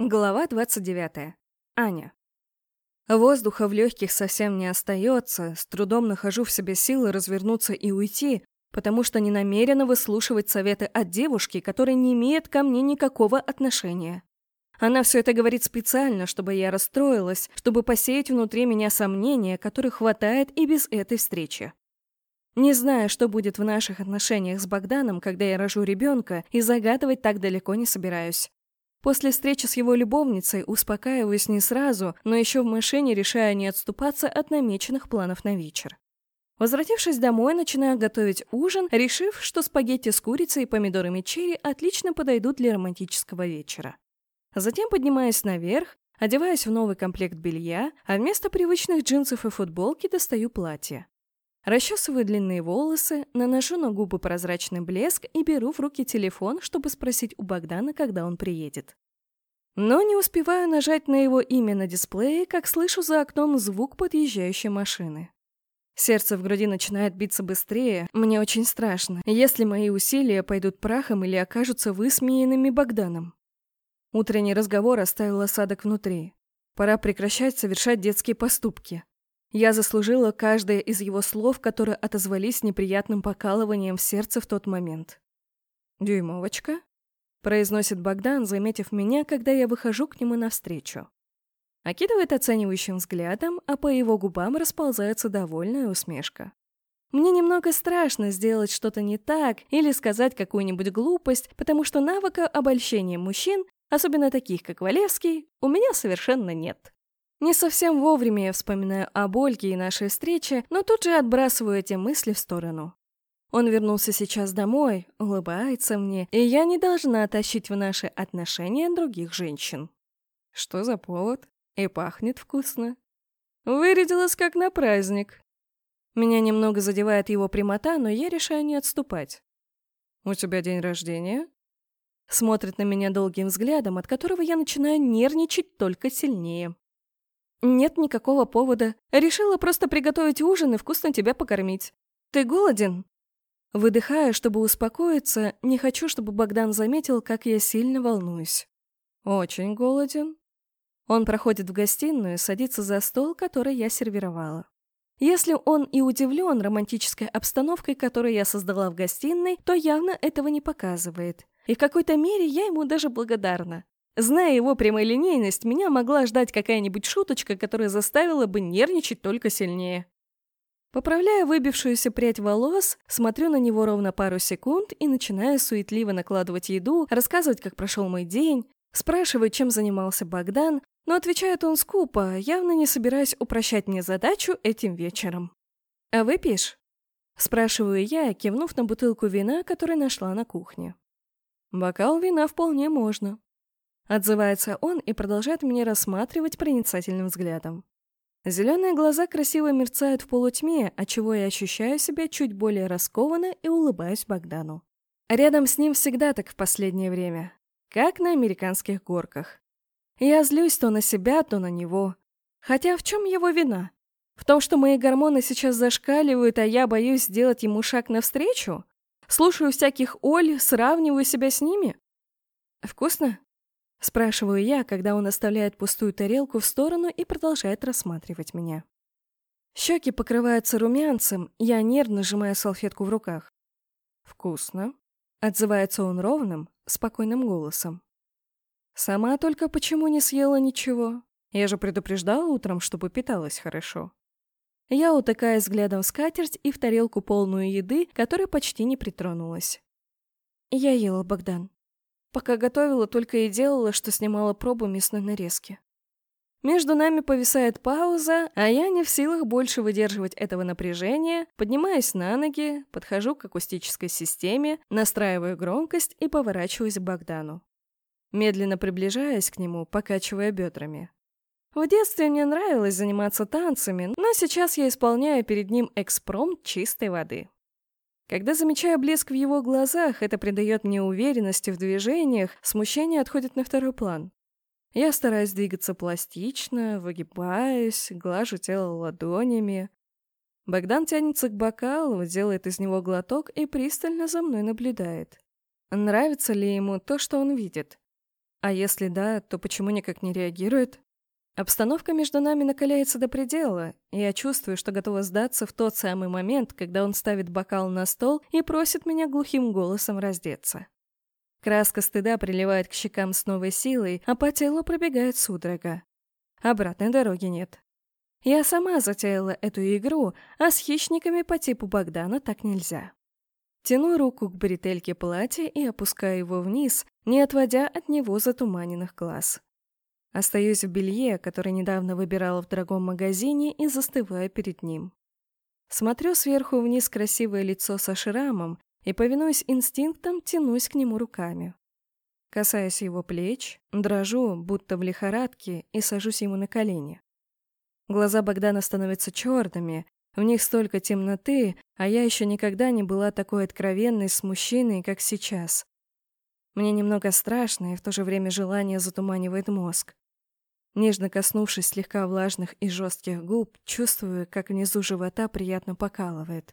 Глава 29. Аня. Воздуха в легких совсем не остается, с трудом нахожу в себе силы развернуться и уйти, потому что не намерена выслушивать советы от девушки, которая не имеет ко мне никакого отношения. Она все это говорит специально, чтобы я расстроилась, чтобы посеять внутри меня сомнения, которых хватает и без этой встречи. Не знаю, что будет в наших отношениях с Богданом, когда я рожу ребенка, и загадывать так далеко не собираюсь. После встречи с его любовницей успокаиваюсь не сразу, но еще в машине решаю не отступаться от намеченных планов на вечер. Возвратившись домой, начинаю готовить ужин, решив, что спагетти с курицей и помидорами черри отлично подойдут для романтического вечера. Затем поднимаюсь наверх, одеваюсь в новый комплект белья, а вместо привычных джинсов и футболки достаю платье. Расчесываю длинные волосы, наношу на губы прозрачный блеск и беру в руки телефон, чтобы спросить у Богдана, когда он приедет. Но не успеваю нажать на его имя на дисплее, как слышу за окном звук подъезжающей машины. Сердце в груди начинает биться быстрее. Мне очень страшно, если мои усилия пойдут прахом или окажутся высмеянными Богданом. Утренний разговор оставил осадок внутри. Пора прекращать совершать детские поступки. Я заслужила каждое из его слов, которые отозвались неприятным покалыванием в сердце в тот момент. «Дюймовочка?» — произносит Богдан, заметив меня, когда я выхожу к нему навстречу. Окидывает оценивающим взглядом, а по его губам расползается довольная усмешка. Мне немного страшно сделать что-то не так или сказать какую-нибудь глупость, потому что навыка обольщения мужчин, особенно таких, как Валевский, у меня совершенно нет. Не совсем вовремя я вспоминаю о Ольге и нашей встрече, но тут же отбрасываю эти мысли в сторону. Он вернулся сейчас домой, улыбается мне, и я не должна тащить в наши отношения других женщин. Что за повод? И пахнет вкусно. Вырядилась как на праздник. Меня немного задевает его прямота, но я решаю не отступать. «У тебя день рождения?» Смотрит на меня долгим взглядом, от которого я начинаю нервничать только сильнее. «Нет никакого повода. Решила просто приготовить ужин и вкусно тебя покормить. Ты голоден?» Выдыхая, чтобы успокоиться, не хочу, чтобы Богдан заметил, как я сильно волнуюсь. «Очень голоден». Он проходит в гостиную садится за стол, который я сервировала. Если он и удивлен романтической обстановкой, которую я создала в гостиной, то явно этого не показывает. И в какой-то мере я ему даже благодарна. Зная его прямолинейность, меня могла ждать какая-нибудь шуточка, которая заставила бы нервничать только сильнее. Поправляя выбившуюся прядь волос, смотрю на него ровно пару секунд и начинаю суетливо накладывать еду, рассказывать, как прошел мой день, спрашиваю, чем занимался Богдан, но отвечает он скупо, явно не собираясь упрощать мне задачу этим вечером. «А выпьешь?» Спрашиваю я, кивнув на бутылку вина, которую нашла на кухне. Бокал вина вполне можно. Отзывается он и продолжает меня рассматривать проницательным взглядом. Зеленые глаза красиво мерцают в полутьме, отчего я ощущаю себя чуть более раскованно и улыбаюсь Богдану. Рядом с ним всегда так в последнее время, как на американских горках. Я злюсь то на себя, то на него. Хотя в чем его вина? В том, что мои гормоны сейчас зашкаливают, а я боюсь сделать ему шаг навстречу? Слушаю всяких Оль, сравниваю себя с ними? Вкусно? Спрашиваю я, когда он оставляет пустую тарелку в сторону и продолжает рассматривать меня. Щеки покрываются румянцем, я нервно сжимаю салфетку в руках. «Вкусно», — отзывается он ровным, спокойным голосом. «Сама только почему не съела ничего? Я же предупреждала утром, чтобы питалась хорошо». Я утыкаю взглядом в скатерть и в тарелку полную еды, которой почти не притронулась. «Я ела, Богдан», Пока готовила, только и делала, что снимала пробу мясной нарезки. Между нами повисает пауза, а я не в силах больше выдерживать этого напряжения, поднимаюсь на ноги, подхожу к акустической системе, настраиваю громкость и поворачиваюсь к Богдану. Медленно приближаясь к нему, покачивая бедрами. В детстве мне нравилось заниматься танцами, но сейчас я исполняю перед ним экспромт чистой воды. Когда замечаю блеск в его глазах, это придает мне уверенности в движениях, смущение отходит на второй план. Я стараюсь двигаться пластично, выгибаюсь, глажу тело ладонями. Богдан тянется к бокалу, делает из него глоток и пристально за мной наблюдает. Нравится ли ему то, что он видит? А если да, то почему никак не реагирует? Обстановка между нами накаляется до предела, и я чувствую, что готова сдаться в тот самый момент, когда он ставит бокал на стол и просит меня глухим голосом раздеться. Краска стыда приливает к щекам с новой силой, а по телу пробегает судорога. Обратной дороги нет. Я сама затеяла эту игру, а с хищниками по типу Богдана так нельзя. Тяну руку к бретельке платья и опускаю его вниз, не отводя от него затуманенных глаз. Остаюсь в белье, которое недавно выбирала в дорогом магазине, и застываю перед ним. Смотрю сверху вниз красивое лицо со шрамом и, повинуясь инстинктам, тянусь к нему руками. Касаясь его плеч, дрожу, будто в лихорадке, и сажусь ему на колени. Глаза Богдана становятся черными, в них столько темноты, а я еще никогда не была такой откровенной с мужчиной, как сейчас. Мне немного страшно, и в то же время желание затуманивает мозг. Нежно коснувшись слегка влажных и жестких губ, чувствую, как внизу живота приятно покалывает.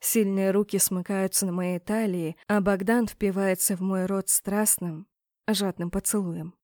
Сильные руки смыкаются на моей талии, а Богдан впивается в мой рот страстным, жадным поцелуем.